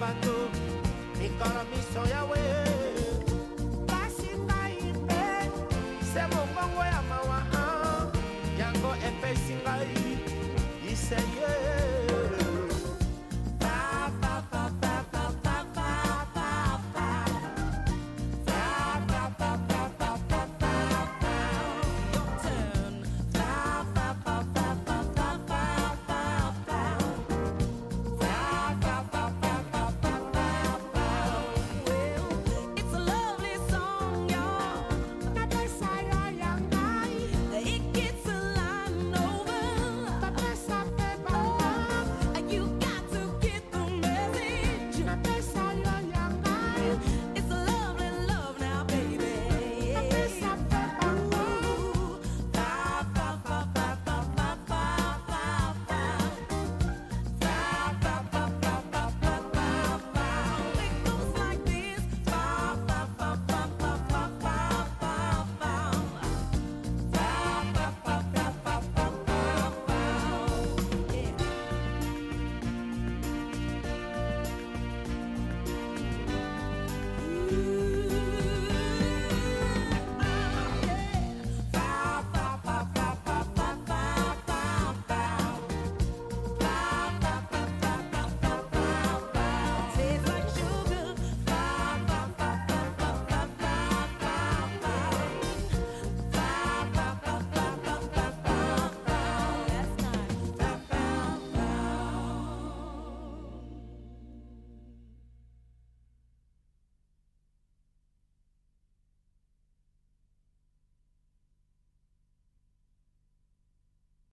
bato mikolo miso yawe basi ngai mpe se mongongo ya mawa yango epesi ngai iseye